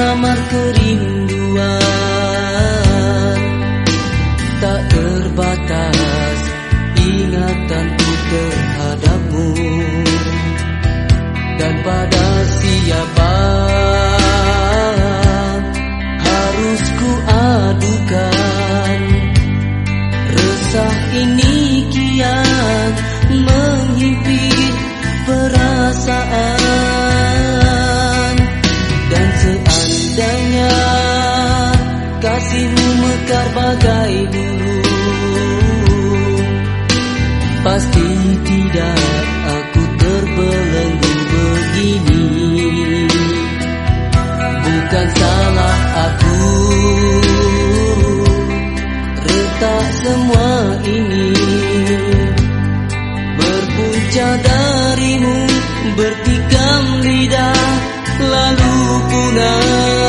menyamar kerinduan. Tak terbatas ingatanku terhadapmu. Dan pada siapa harus ku adukan Resah ini? Seandainya kasihmu mekar bagai dulu. Pasti tidak aku terbelenggu begini. Bukan salah aku. Retak semua ini. Berpunca darimu bertikam lidah lalu punah